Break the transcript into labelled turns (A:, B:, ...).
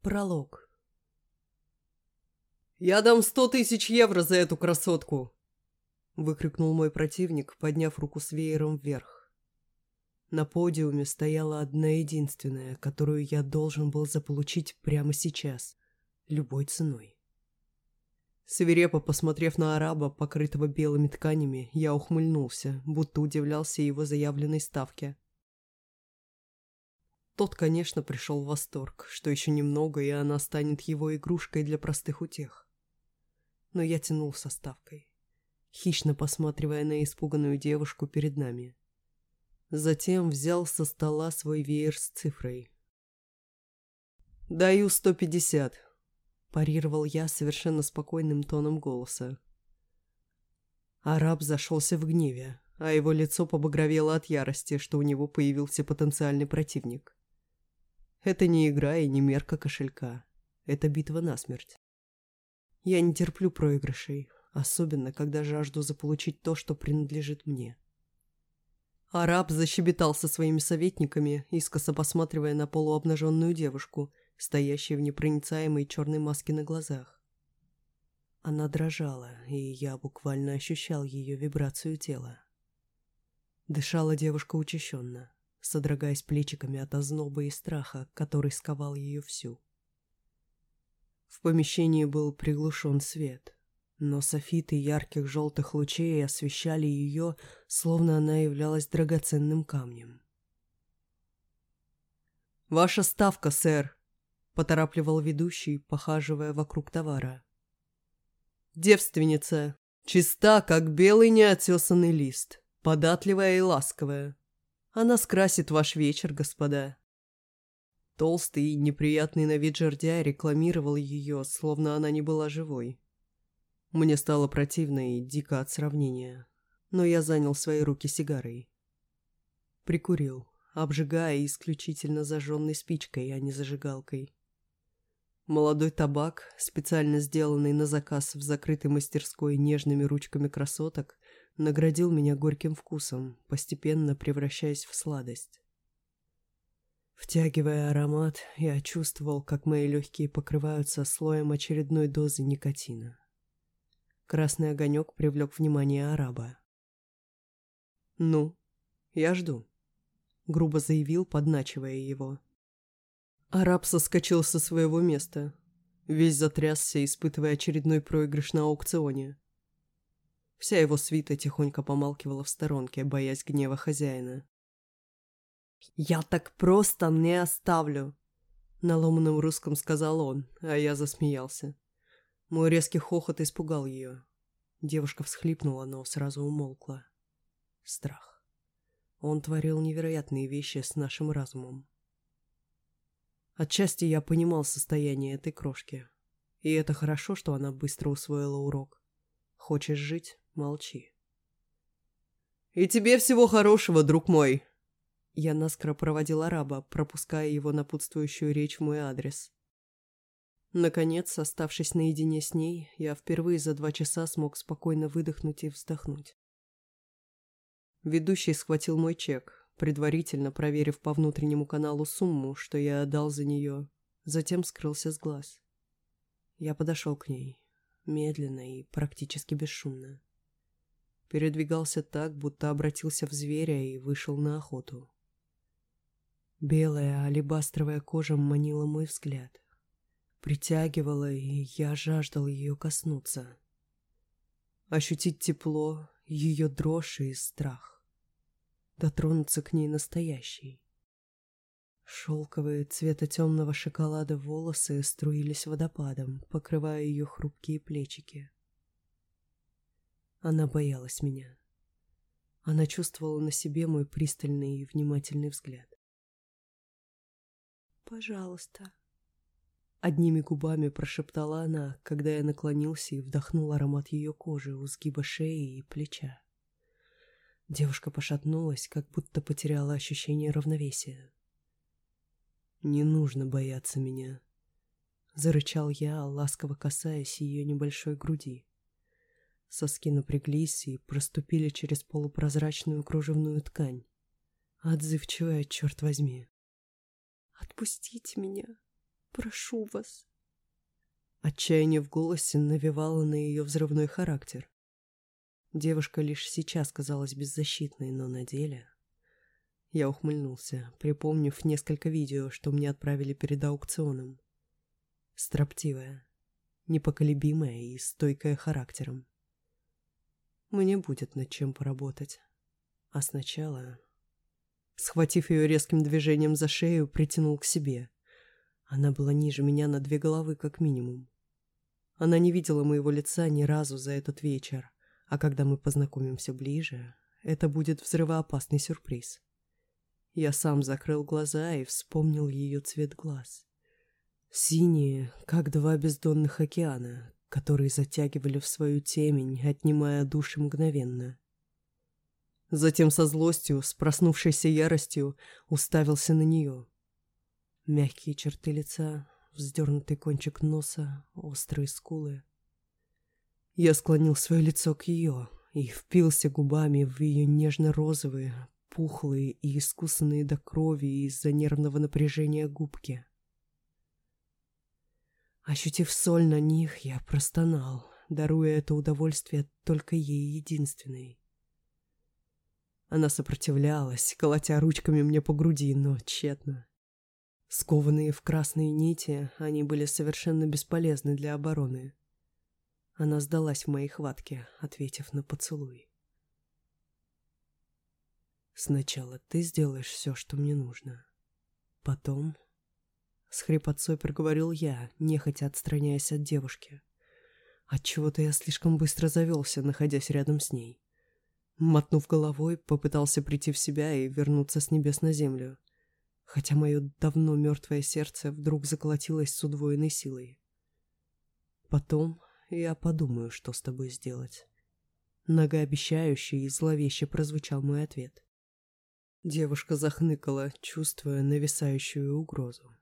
A: Пролог.
B: «Я дам сто тысяч евро за эту красотку!» выкрикнул мой противник, подняв руку с веером вверх. На подиуме стояла одна единственная, которую я должен был заполучить прямо сейчас, любой ценой. Свирепо посмотрев на араба, покрытого белыми тканями, я ухмыльнулся, будто удивлялся его заявленной ставке. Тот, конечно, пришел в восторг, что еще немного, и она станет его игрушкой для простых утех. Но я тянул со ставкой, хищно посматривая на испуганную девушку перед нами. Затем взял со стола свой веер с цифрой. «Даю сто пятьдесят», — парировал я совершенно спокойным тоном голоса. Араб зашелся в гневе, а его лицо побагровело от ярости, что у него появился потенциальный противник. Это не игра и не мерка кошелька. Это битва насмерть. Я не терплю проигрышей, особенно когда жажду заполучить то, что принадлежит мне. Араб защебетал со своими советниками, искоса посматривая на полуобнаженную девушку, стоящую в непроницаемой черной маске на глазах. Она дрожала, и я буквально ощущал ее вибрацию тела. Дышала девушка учащенно содрогаясь плечиками от озноба и страха, который сковал ее всю. В помещении был приглушен свет, но софиты ярких желтых лучей освещали ее, словно она являлась драгоценным камнем. «Ваша ставка, сэр!» — поторапливал ведущий, похаживая вокруг товара. «Девственница, чиста, как белый неотесанный лист, податливая и ласковая, она скрасит ваш вечер, господа». Толстый и неприятный на вид жердя рекламировал ее, словно она не была живой. Мне стало противно и дико от сравнения, но я занял свои руки сигарой. Прикурил, обжигая исключительно зажженной спичкой, а не зажигалкой. Молодой табак, специально сделанный на заказ в закрытой мастерской нежными ручками красоток, наградил меня горьким вкусом, постепенно превращаясь в сладость. Втягивая аромат, я чувствовал, как мои легкие покрываются слоем очередной дозы никотина. Красный огонек привлек внимание араба. «Ну, я жду», — грубо заявил, подначивая его. Араб соскочил со своего места, весь затрясся, испытывая очередной проигрыш на аукционе. Вся его свита тихонько помалкивала в сторонке, боясь гнева хозяина. «Я так просто не оставлю!» На ломаном русском сказал он, а я засмеялся. Мой резкий хохот испугал ее. Девушка всхлипнула, но сразу умолкла. Страх. Он творил невероятные вещи с нашим разумом. Отчасти я понимал состояние этой крошки. И это хорошо, что она быстро усвоила урок. Хочешь жить Молчи. «И тебе всего хорошего, друг мой!» Я наскоро проводил араба, пропуская его напутствующую речь в мой адрес. Наконец, оставшись наедине с ней, я впервые за два часа смог спокойно выдохнуть и вздохнуть. Ведущий схватил мой чек, предварительно проверив по внутреннему каналу сумму, что я отдал за нее, затем скрылся с глаз. Я подошел к ней, медленно и практически бесшумно передвигался так, будто обратился в зверя и вышел на охоту. Белая алебастровая кожа манила мой взгляд. Притягивала, и я жаждал ее коснуться. Ощутить тепло, ее дрожь и страх. Дотронуться к ней настоящей. Шелковые цвета темного шоколада волосы струились водопадом, покрывая ее хрупкие плечики. Она боялась меня. Она чувствовала на себе мой пристальный и внимательный взгляд.
A: «Пожалуйста», —
B: одними губами прошептала она, когда я наклонился и вдохнул аромат ее кожи у сгиба шеи и плеча. Девушка пошатнулась, как будто потеряла ощущение равновесия. «Не нужно бояться меня», — зарычал я, ласково касаясь ее небольшой груди. Соски напряглись и проступили через полупрозрачную кружевную ткань. Отзывчивая, черт возьми.
A: «Отпустите меня, прошу вас».
B: Отчаяние в голосе навевало на ее взрывной характер. Девушка лишь сейчас казалась беззащитной, но на деле... Я ухмыльнулся, припомнив несколько видео, что мне отправили перед аукционом. Строптивая, непоколебимая и стойкая характером. Мне будет над чем поработать. А сначала... Схватив ее резким движением за шею, притянул к себе. Она была ниже меня на две головы, как минимум. Она не видела моего лица ни разу за этот вечер, а когда мы познакомимся ближе, это будет взрывоопасный сюрприз. Я сам закрыл глаза и вспомнил ее цвет глаз. Синие, как два бездонных океана, которые затягивали в свою темень, отнимая души мгновенно. Затем со злостью, с проснувшейся яростью, уставился на нее. Мягкие черты лица, вздернутый кончик носа, острые скулы. Я склонил свое лицо к ее и впился губами в ее нежно-розовые, пухлые и искусанные до крови из-за нервного напряжения губки. Ощутив соль на них, я простонал, даруя это удовольствие только ей единственной. Она сопротивлялась, колотя ручками мне по груди, но тщетно. Скованные в красные нити, они были совершенно бесполезны для обороны. Она сдалась в моей хватке, ответив на поцелуй. Сначала ты сделаешь все, что мне нужно. Потом... С хрипотцой проговорил я, нехотя отстраняясь от девушки. Отчего-то я слишком быстро завелся, находясь рядом с ней. Мотнув головой, попытался прийти в себя и вернуться с небес на землю, хотя мое давно мертвое сердце вдруг заколотилось с удвоенной силой. Потом я подумаю, что с тобой сделать. Многообещающе и зловеще прозвучал мой ответ. Девушка захныкала, чувствуя нависающую угрозу.